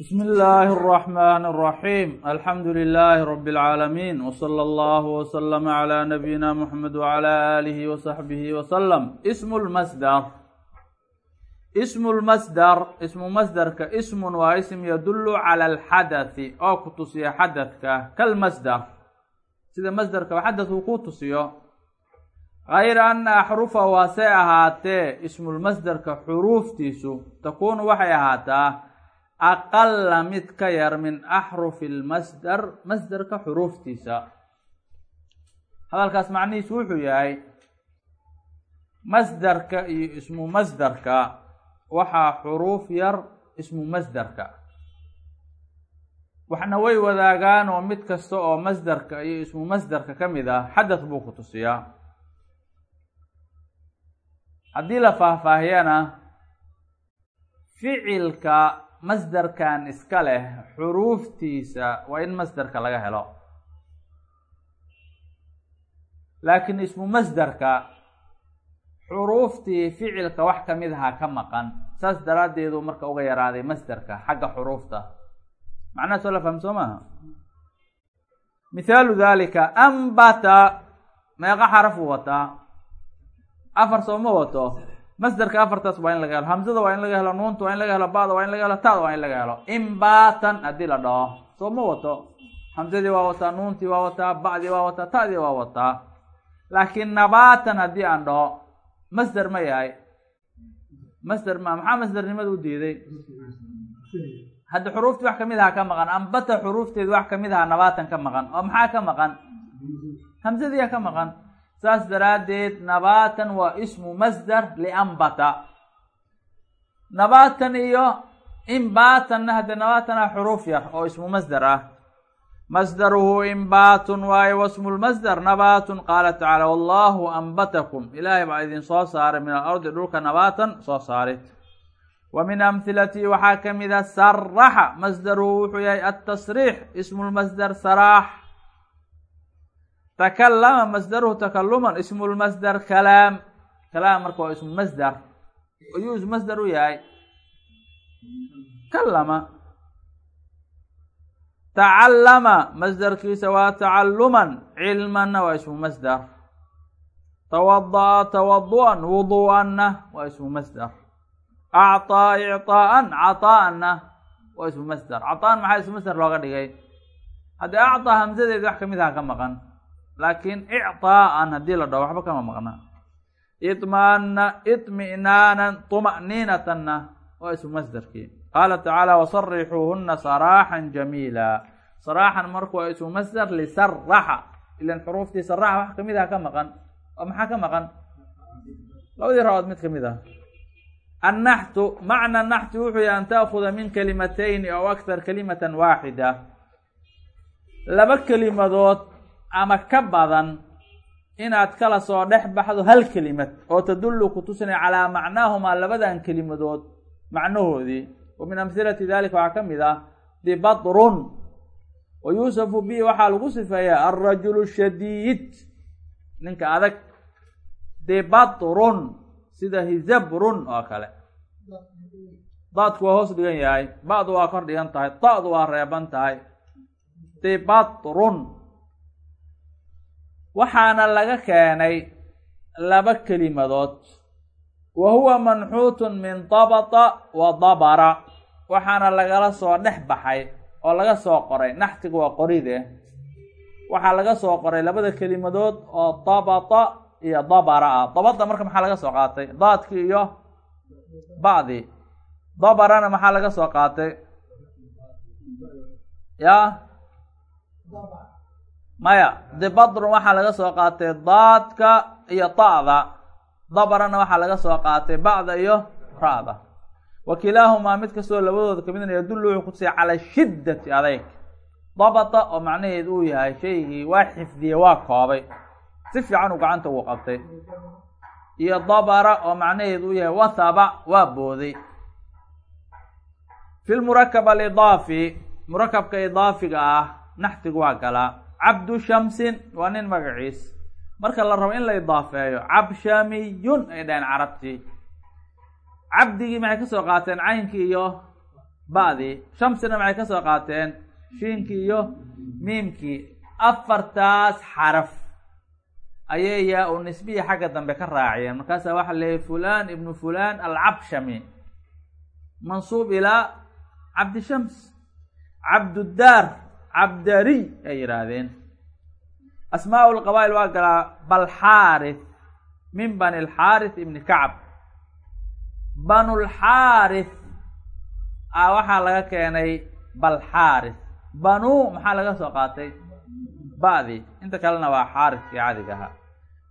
بسم الله الرحمن الرحيم الحمد لله رب العالمين وصلى الله وسلم على نبينا محمد وعلى آله وصحبه وسلم اسم المصدر اسم المصدر اسم مصدرك اسم واسم يدل على الحدث oo ku tusiya xadثka kalmasdar sida masderka xadaث uu ku tusiyo غayra ana axrufa waase ahaatee ismulmasderka xuruuftiisu takuunu waxay ahaataa aqala mid ka yar min axrufi lmasdar masderka xuruuftiisa. Hadalkaas macnihiisu wuxuu yahay masderka iyo ismu masderka waxaa xuruuf yar ismu masderka waxna way wadaagaan oo mid kasta oo masderka iyo ismu masderka ka mid ah xadath buu ku tusiyaa. Haddii la faahfaahiyana ficilka masderkan iska leh xuruuftiisa waa in masderka laga helo. Laakiin ismu masderka xuruuftii ficilka wax ka mid ahaa ka maqan saas daraaddeedu marka uga yaraaday masderka xagga xuruufta. Macnahaas oo la faham soo maaha? Mithaalu dalika ambata meeqa xaraf uu wataa. Afar soo ma wato masderka afartaas waa in laga helo. hamzada waa in laga helo. nuunta waa in laga helo. bada waa in laga helo. tada waa in laga helo. imbatan haddii la dhaho. soo ma wato. hamzadii waa wataa nuuntii waa wataa bacdii waa wataa ta'dii waa wataa. laakiin nabatan haddii aan dhaho masder ma yahay. masder ma maxaa masdernimada u diiday? hadda xuruuftii wax ka mid ahaa ka maqan. ambata xuruufteedi wax ka mid ahaa nabatan ka maqan. oo maxaa ka maqan? hamzadiyaa ka maqan saas daraaddeed nabatan waa ismu masder liambata nabatan iyo imbatanna hadde nabatana xuruuf yar oo ismu masder ah masdaruhu imbatun waaye wasmu lmasder nabatun qaala tacaala wallahu ambatakum ilaahay baa idin soo saaray min alardi dhulka nabatan soo saarid wa min amhilatihi waxaa ka mid a saraxa masdaruhu wuxuu yahay atasriix ismu lmasder saraax takalama masdaruhu takaluman ismu lmasder kalaam kalaam marka waa ismu masder ayuu ismu masder u yahay kalama tacallama masderkiisa waa tacaluman cilmanna waa ismu masder tawada'a tawadu'an wudu'anna waa ismu masder acطaa icطaa'an caطaa'anna waa ismu masder caطaan maxaa ismu masder looga dhigay haddii acطaa hamsadeedi wax kamid aha ka maqan laakiin icطaa'an haddii la dhaho waxba kama maqna iطmaana iطmi'naanan طuma'niinatanna waa ismu masderkii qaala tacaala wasarixuuhuna saraaxan jamiila saraaxan marku waa ismu masder lisaraxa ilan xuruuftii saraxa wax kamid aha ka maqan oo maxaa ka maqan labadii rabood mid kamid ah annaxtu macna naxtu wuxuu yahy an taakuda min kalimatayni aw akthar kalimatan waaxida laba kelimadood ama ka badan inaad kala soo dhex baxdo hal kelimad oo tadullu ku tusinaya calaa macnaahumaa labadan kelimadood macnahoodii. Wa min amhilati dalika waxaa ka mid ah dibadrun wa yuusafu bihi waxaa lagu sifeeyaa alrajulu shadiid. Ninka adag. Dibadrun sida hizabrun oo kale. Daadku waa hoos dhigan yahay. Ba'du waa kor dhigan tahay. Da'du waa reeban tahay. Dibadrun waxaana laga keenay laba kelimadood wa huwa manxuutun min dabata wa dabara. Waxaana lagala soo dhex baxay oo laga soo qoray. Naxtiga waa qoride waxaa laga soo qoray labada kelimadood oo dabata iyo dabara ah. Dabada marka maxaa laga soo qaatay? Daadkii iyo bacdi. Dabarana maxaa laga soo qaatay? Ya maya dibadrun waxaa laga soo qaatay daadka iyo ta'da. Dabarana waxaa laga soo qaatay bacda iyo ra'da. Wa kilaahumaa mid kastoo labadooda kamidna yadullu wuxuu kutusaya calaa shiddati adayg. Dabata oo macnaheedu uu yahay shaygii waa xifdiyey waa koobay. Si fiican uu gacanta ugu qabtay. Iyo dabara oo macnaheedu uu yahay wathaba waa booday fi lmurakab alidaafi murakabka idaafiga ah naxtigu waa galaa cabdu shamsin waa nin magaciis. Marka la rabo in la idaafeeyo cabshamiyun ay dhaheen carabtii. Cabdigii maxay ka soo qaateen? Caynkii iyo ba'dii shamsina maxay ka soo qaateen? Shiinkii iyo miimkii. Afartaas xaraf. Ayay yaa u nisbiya xagga dambe ka raaciyeen. Markaasaa waxaa leeyay fulan ibnu fulan alcabshami. Mansuub ilaa cabdishams cabduddaar cabdariy ay yidhaahdeen asmaa lqabaa'il waa galaa balxaarith min bani alxaarith ibni kacb banulxaarith a waxaa laga keenay balxaarith banu maxaa laga soo qaatay? Ba'di inta kalena waa xaarithkii cadiga ahaa.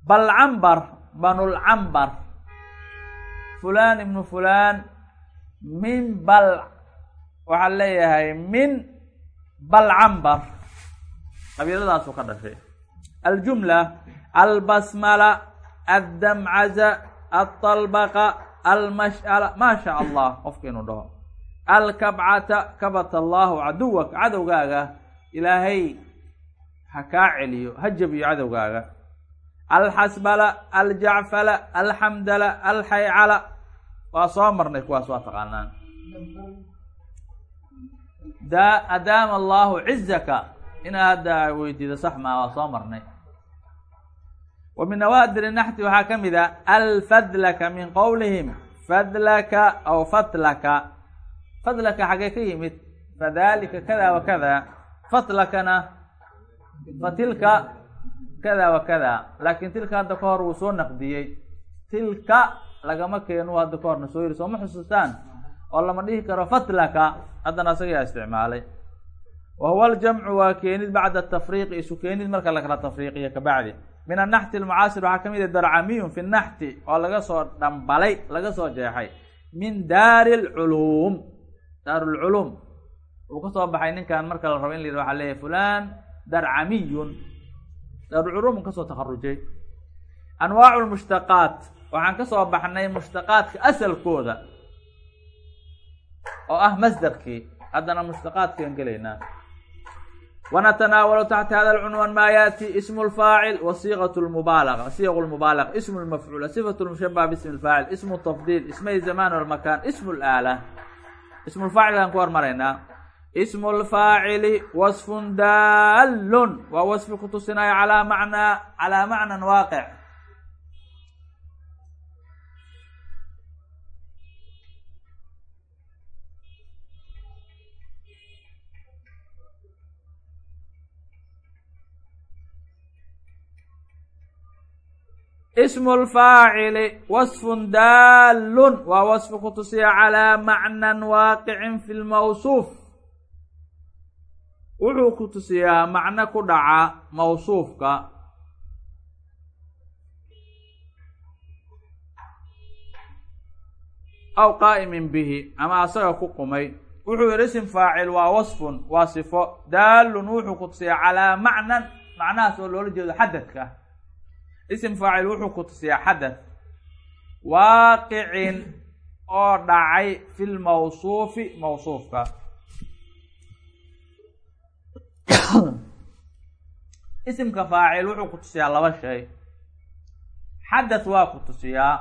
Balcambar banulcambar fulan ibnu fulan min bal waxaa leeyahay min balcambar qabiiladaasuu ka dhashay. Aljumla albasmala addamcaza alطalbaqa almash'ala. Maa sha allah qofka inuu dhaho. Alkabcata kabata allahu caduwak cadowgaaga. Ilaahay ha kaa celiyo ha jabiyo cadowgaaga. Alxasbala aljacfala alxamdala alxaycala. Waa soo marnay kuwaas waa taqaanaan da adaama allahu cizaka inaad hadda weydiido sax maa waa soo marnay. Wa min nawaadir naxti waxaa ka mid a alfadlaka min qowlihim fadlaka aw fatlaka. Fadlaka xagee ka yimid. Fadalika kada wa kada. Fatlakana fatilka kada wa kada. Laakin tilka hadda ka hor wuu soo naqdiyey. Tilka lagama keenu hadda ka horna soo yiri. Sooma xusuustaan oo lama dhihi karo fatlaka haddana asagaa isticmaalay. Wa huwa aljamcu waa keenid bacda tafriiqi isu keenid marka lakala tafriiqiyo kabacdi min annaxti almucaasir waxaa ka mid ah darcamiyun fi naxti oo laga soo dhambalay laga soo jeexay. Min daari lculuum daarulculuum uu ka soo baxay ninkan marka la rabo in la yidhi waxaa leeyahy fulan darcamiyun. Daarulculuum ka soo takharujay anwaacu lmushtaqaat waxaan ka soo baxnay mushtaqaadka asalkooda oo ah masderkii haddana musdaqaadkaan gelaynaa. Wanatanaawalu taxta hada lcunwaan maa yaati ismu lfaacil wa siiqat lmubaalaqa siiq lmubaalaqa ismu lmafcuul sifat lmushabah bismi lfaacil ismu tafdiil ismay zamaan walmakaan ismu laala ismu lfaacilkaan ku hormaraynaa. Ismu lfaacili wasfun daallun waa wasfi kutusinayo calaa macnaa calaa macnan waaqic ismu lfaacili wasfun daallun waa wasfi ku tusiya calaa macnan waaqicin fi lmawsuuf wuxuu ku tusiyaa macno ku dhaca mawsuufka. Aw qaa'imin bihi ama asaga ku qumay. Wuxuu yihi isim faacil waa wasfun waa sifo. Daallun wuxuu ku tusiyaa calaa macnan macnahaas oo loola jeedo xadadka isim faacil wuxuu ku tusiyaa xadath waaqicin oo dhacay fi lmawsuufi mawsuufka. Isimka faacil wuxuu ku tusiyaa laba shay. Xadath waa ku tusiyaa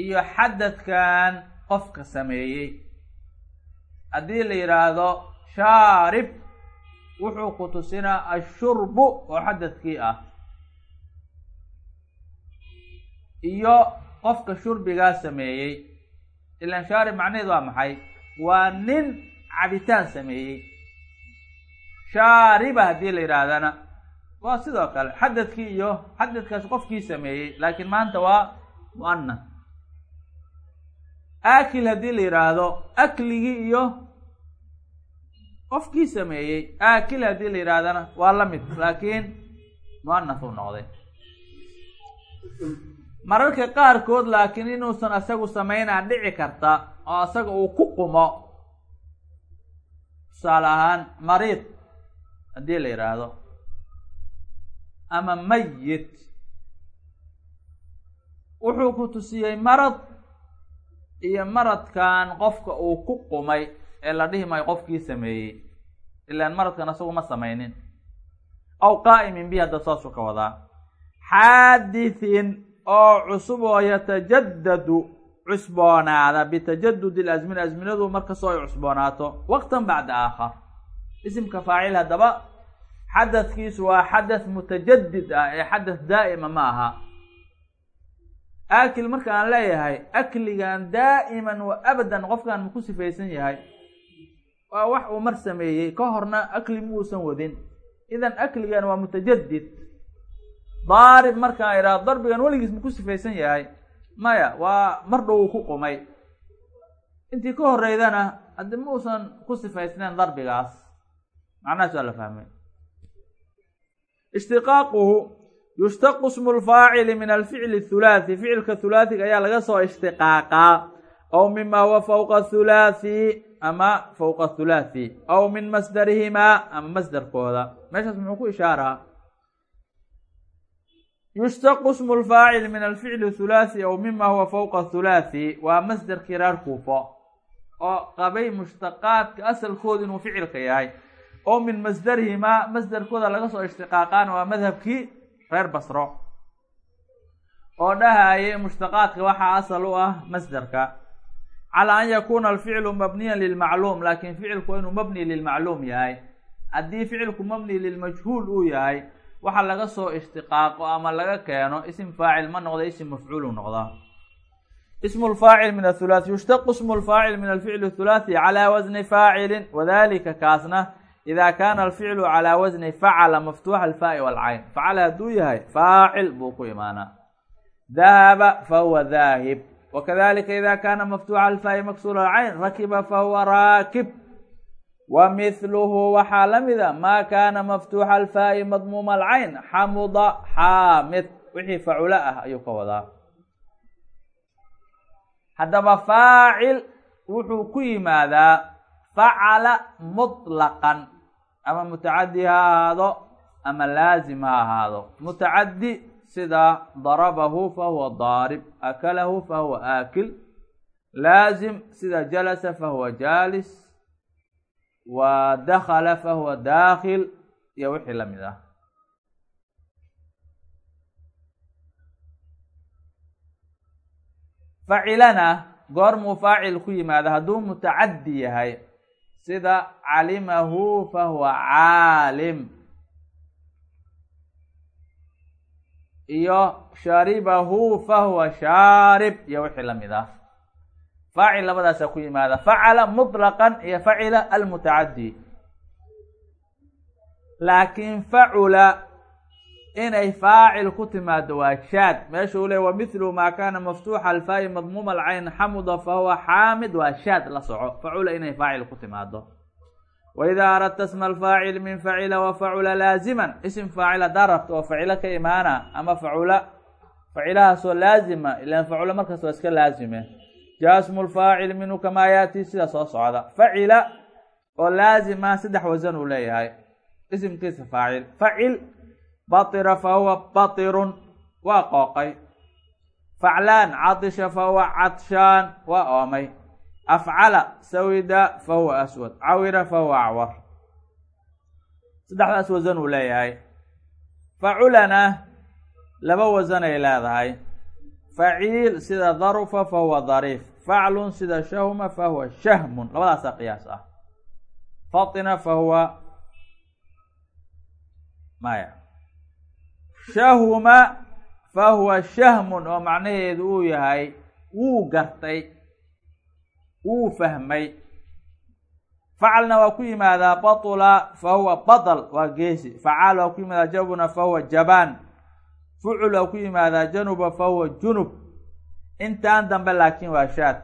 iyo xadadkan qofka sameeyey. Haddii la yidhaahdo shaarib wuxuu ku tusinaa ashurbu oo xadadkii ah iyo qofka shurbigaa sameeyey. Ilan shaarib macnaheed waa maxay? Waa nin cabitaan sameeyey. Shaariba haddii la yidhaahdana. Waa sidoo kale xadadkii iyo xadadkaas qofkii sameeyey laakiin maanta waa mu'anas aakil haddii la yidhaahdo akligii iyo qofkii sameeyey aakil haddii la yidhaahdana waa la mid laakiin mu'anas uu noqday mararka qaarkood laakiin inuusan asagu samaynaan dhici karta oo asaga uu ku qumo. Tusaale ahaan mariid haddii la yidhaahdo ama mayit wuxuu ku tusiyey marad iyo maradkan qofka uu ku qumay ee la dhihi maayo qofkii sameeyey. Ilaan maradkan asagu ma samaynin. Aw qaa'imin bi hadda saasuu ka wadaa. Xaadithin oo cusub oo yatajadadu cusboonaada bitajadud ilasmina asminadu markastoo ay cusboonaato waqtan bacda aakhar. Isimka faacil haddaba xadadkiisu waa xadath mutajadid ah ee xadath daa'ima ma aha. Aakil marka aan leeyahay akligan daa'iman wa abadan qofkan ma ku sifaysan yahay waa wax uu mar sameeyey ka horna akli muusan wadin. Idan akligan waa mutajadid daarib markaan idhaha darbigan weligiis ma ku sifaysan yahay. Maya waa mar dhow uu ku qumay. Intii ka horeydana haddi muusan ku sifaysnayn darbigaas macnahaas waa la fahmay. Ishtiqaaquhu yushtaqu smu lfaacili min alficli thulaathi. Ficilka thulaathiga ayaa laga soo ishtiqaaqaa aw mima huwa fawqa thulaathi ama fawqa thulaathi. Aw min masdarihimaa ama masdarkooda. Meeshaas muxuu ku ishaaraa yushtaqu smu lfaacil min alficli thulaathi aw mima huwa fawqa thulaathi waa masdarkii reer kuufo oo qabay mushtaqaadka asalkooda inuu ficilka yahay oo min masdarihimaa masdarkooda laga soo ishtiqaaqaan waa madhabkii reer basro oo dhahaye mushtaqaadka waxaa asal u ah masdarka calaa an yakuuna alficlu mabniyan lilmacluum laakin ficilku inuu mabni lilmacluum yahay haddii ficilku mabni lilmajhuul uu yahay waxa laga soo ishtiqaaqo ama laga keeno isim faacil ma noqda isim mafcuulu noqda. Ismu lfaacil min athulaathi yushtaqu ismu lfaacil min alficli thulaathi calaa wasni faacilin wadalika kaasna ida kaana alficlu calaa wasni facala maftuuxa alfaai walcayn. Facala hadduu yahay faacil buu ku imaanaa dahaba fahuwa daahib wakadalika ida kaana maftuuxa alfaai maksuura alcayn rakiba fahuwa raakib wa mithluhu waxaa la mida maa kaana maftuuxa alfaai madmuuma alcayn xamuda xaamid. Wixii faculo ah ayuu ka wadaa. Haddaba faacil wuxuu ku yimaadaa facala mutlaqan ama mutacadi ha ahaado ama laazim ha ahaado. Mutacadi sida darabahu fahuwa daarib akalahu fahuwa aakil. Laazim sida jalasa fahuwa jaalis wa dakala fahuwa daakil iyo wixii la mid ah. Facilana goormuu faacil ku yimaada hadduu mutacadi yahay sida calimahu fahuwa caalim. Iyo sharibahu fahuwa shaarib. Iyo wixii la mid ah faacil labadaasaa ku yimaada facala muطlaqan iyo facila almutacadi laakiin facula inay faacil ku timaado waa shaad meesha uu ley wa mithlu maa kaana maftuuxa alfaa'i madmuuma alcayn xamuda fahuwa xaamid waa shaad la soco facula inay faacil ku timaado wa idaa aradta sma alfaacil min facila wa facula laaziman isim faacil haddaa rabta oo facilo ka imaana ama facula facilahaasoo laazima ilan facula markaas waa iska laazime jaa smu lfaacil minhu kamaa yaati sida soo socda facila oo laazima saddex wasan uu leeyahay isimkiisa faacil facil batira fahuwa batirun waa qooqay faclaan cadisha fahuwa cadshaan waa oomay afcala sawida fahuwa aswad cawira fahuwa acwar saddexdaas wasan uu leeyahay faculana laba wasan ay leedahay faciil sida darufa fahuwa dariif faclun sida shahma fahuwa shahmun labadaasaa qiyaas ah fatina fahuwa maya shahuma fahuwa shahmun oo macnaheedu uu yahay wuu gartay wuu fahmay facalna waa ku yimaadaa batula fahuwa batal waa geesi facaal waa ku yimaadaa jabuna fahuwa jabaan fucul waa ku yimaadaa januba fahuwa junub. Intaan dambe laakiin waa shaad.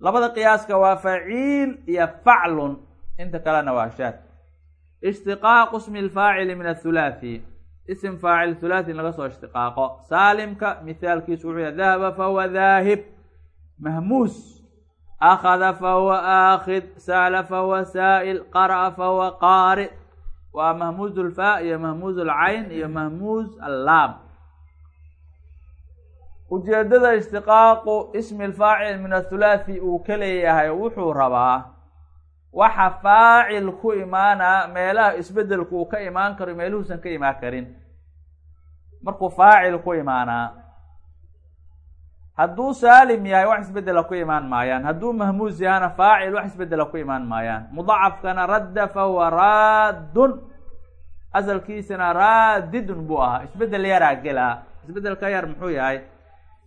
Labada qiyaaska waa faciil iyo faclun. Inta kalena waa shaad. Ishtiqaaqu smi lfaacili min athulaathi. Ism faacil thulaathi laga soo ishtiqaaqo saalimka mithaalkiisu wuxuu yahay dahaba fahuwa daahib mahmuus. Akhada fahuwa aakhid. Sa'la fahuwa saa'il. Qara'a fahuwa qaari waa mahmuuz ulfaa iyo mahmuuz ulcayn iyo mahmuuz allaam ujeedada ishtiqaaqu ismi lfaacil min athulaathi uu ka leeyahay wuxuu rabaa waxa faacil ku imaanaa meelaha isbedelku uu ka imaan karo meeluhuusan ka imaan karin. Markuu faacil ku imaanaa hadduu saalim yahay wax isbedela ku imaan maayaan. Hadduu mahmuus yahana faacil wax isbedela ku imaan maayaan. Mudacafkana radda fahuwa raadun. Asalkiisana raadidun buu ahaa. Isbedel yaraa gelaa. Isbedelka yar muxuu yahay?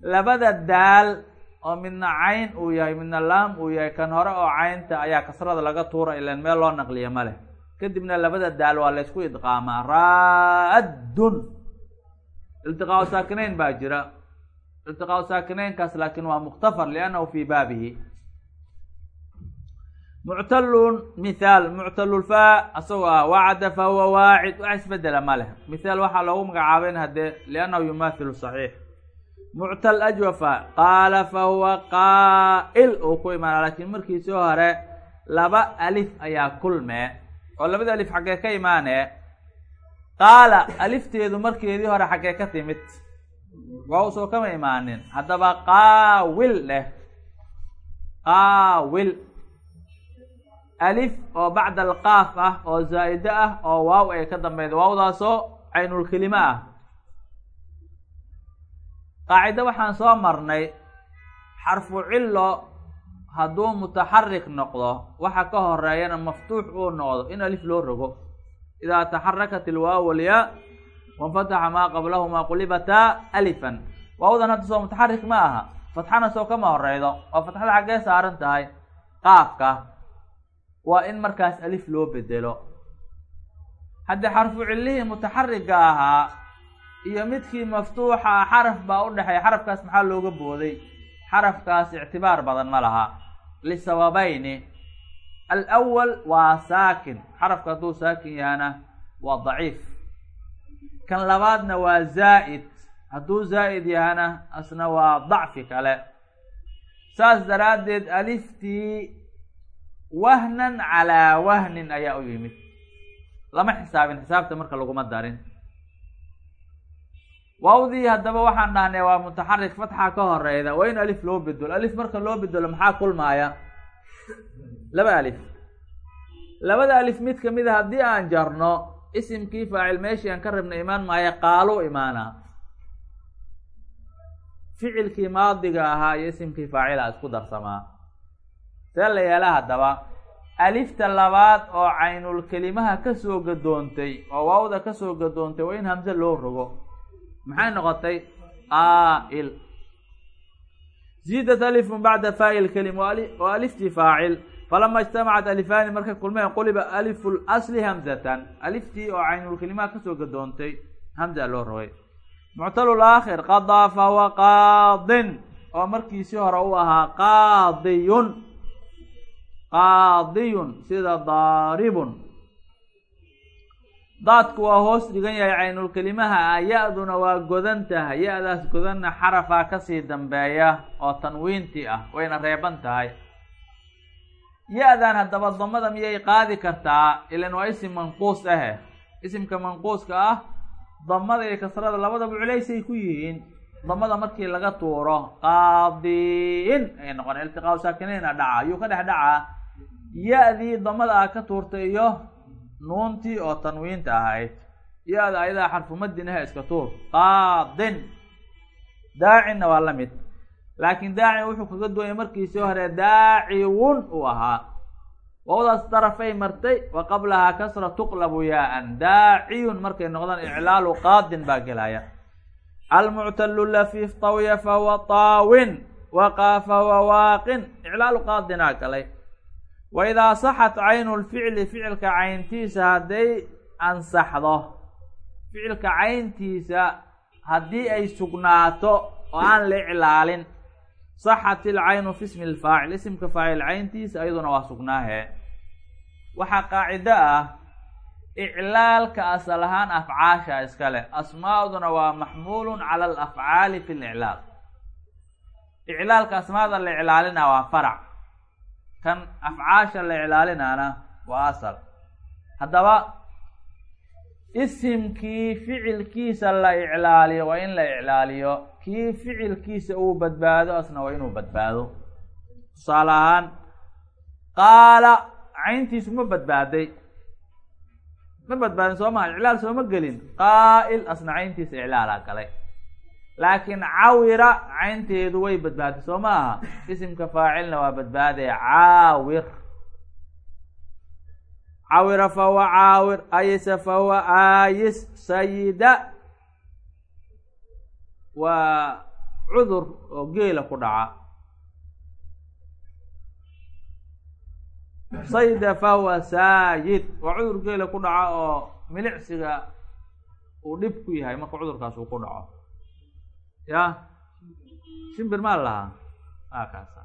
Labada daal oo midna cayn uu yahay midna laam uu yahay kan hore oo caynta ayaa kasrada laga tuura ilan meel loo naqliya ma leh. Kadibna labada daal waa laysku idqaamaa. Raadun. Iltiqaau saakinayn baa jira iltiqaau saakinaynkaas laakin waa muktafar liannahu fi baabihi muctalun mithaal muctalulfaa asagoo ah wacada fahuwa waacid wax isbedela ma leh mithaal waxaa loogu magacaabeyn haddee liannahu yumathilu saxiix muctal ajwafa qaala fahuwa qaa'il uu ku imaana laakiin markiisii hore laba alif ayaa kulmee oo labada alif xaggee ka imaanee qaala alifteedu markeedii hore xaggee ka timid waa u soo kama imaanin haddaba qaawil leh. Qaawil. Alif oo bacda alqaaf ah oo zaa'ide ah oo waaw ay ka dambeyda waawdaasoo caynulkelime ah. Qaacido waxaan soo marnay xarfu cillo hadduu mutaxarik noqdo waxa ka horeeyana maftuux uu noqdo in alif loo rogo. Idaa taxarakat ilwaaw walyaa wanfataxa maa qablahumaa qulibataa alifan. Waawdan hadda soo mutaxarik ma aha. Fatxana soo kama horeydo oo fatxada xaggee saaran tahay qaafka. Waa in markaas alif loo bedelo haddii xarfu cillihii mutaxariga ahaa iyo midkii maftuuxa xaraf baa u dhexeeya. Xarafkaas maxaa looga booday? Xarafkaas ictibaar badan ma laha. Lisababayni alawal waa saakin. Xarafka hadduu saakin yahana waa daciif kan labaadna waa zaa'id. Hadduu zaa'id yahana asna waa dacfi kale. Saas daraaddeed aliftii wahnan calaa wahnin ayaa u yimid. Lama xisaabin xisaabta marka laguma darin. Waawdii haddaba waxaan dhahnay waa mutaxarik fatxa ka horeyda waa in alif loo bedelo alif marka loo bedelo maxaa kulmaaya laba alif. Labada alif mid ka mid a haddii aan jarno isimkii faacil meeshii aan ka rabna imaan maayo qaalo imaana. Ficilkii maadiga ahaa iyo isimkii faacila isku darsamaa. See la yeela haddaba alifta labaad oo caynul kelimaha ka soo gadoontay oo waawda ka soo gadoontay waa in hamse loo rogo. Maxay noqotay? Qaa'il ziidat alifun bacda faa'il kelim wa aliftii faacil falama ijtamacat alifaani markay kulmeen quliba alifu lasli hamzatan aliftii oo caynulkelimaha ka soo gadoontay hamza loo rogay muctalul aakhir qadaa fahuwa qaadin oo markiisii hore u ahaa qaadiyun qaadiyun sida daaribun daadku waa hoos dhigan yahay caynulkelimaha ah ya-duna waa godan tahay ya-daas godanna xarafaa ka sii dambeeya oo tanwiintii ah wayna reeban tahay ya-dan haddaba damada miyay qaadi kartaa? Ilan waa isim manquus ahe. Isimka manquuska ah damada iyo kasrada labadaba culaysay ku yihiin. Damada markii laga tuuro qaadiin ay noqon iltiqaa saakiniina dhaca ayuu ka dhex dhacaa. Ya-dii damada ah ka tuurtay iyo nuuntii oo tanwiinta ahayd. Ya-da ayadaa xarfumadinaha iska tuur. Qaadin. Daacinna waa la mid laakiin daacin wuxuu kaga duwanya markiisii hore daaciwun uu ahaa. Wawdaas darafay martay wa qablahaa kasra tuqlabu yaa-an daaciyun markay noqdaan iclaalu qaadin baa gelaya almuctalu lafiif tawya fahuwa taawin waqaa fahuwa waaqin iclaalu qaadinaa galay. Wa idaa saxat caynu lficli ficilka cayntiisa hadday ansaxdo ficilka cayntiisa haddii ay sugnaato oo aan la iclaalin saxat ilcaynu fi ismi lfaacil isimka faacil cayntiisa ayaduna waa sugnaahe waxaa qaacido ah iclaalka asal ahaan afcaasha iskale asmaaduna waa maxmuulun cala alafcaali fi liclaal iclaalka asmaada la iclaalina waa farac kan afcaasha la iclaalinaana waa asal haddaba isimkii ficilkiisa la iclaaliyo waa in la iclaaliyo. Kii ficilkiisa uu badbaado asna waa inuu badbaado. Tusaale ahaan qaala cayntiisu ma badbaaday. Ma badbaadin soo maha iclaal sooma gelin. Qaa'il asna cayntiisa iclaalaa galay. Laakiin cawira caynteedu way badbaaday soo ma aha isimka faacilna waa badbaadee caawir cawira fahuwa caawir ayisa fahuwa aayis sayida. Waa cudur oo geela ku dhaca. Sayda fahuwa saayid waa cudur geela ku dhaca oo milicsiga uu dhib ku yahay marka cudurkaas uu ku dhaco. Ya shimbir maa lahaa a kaasa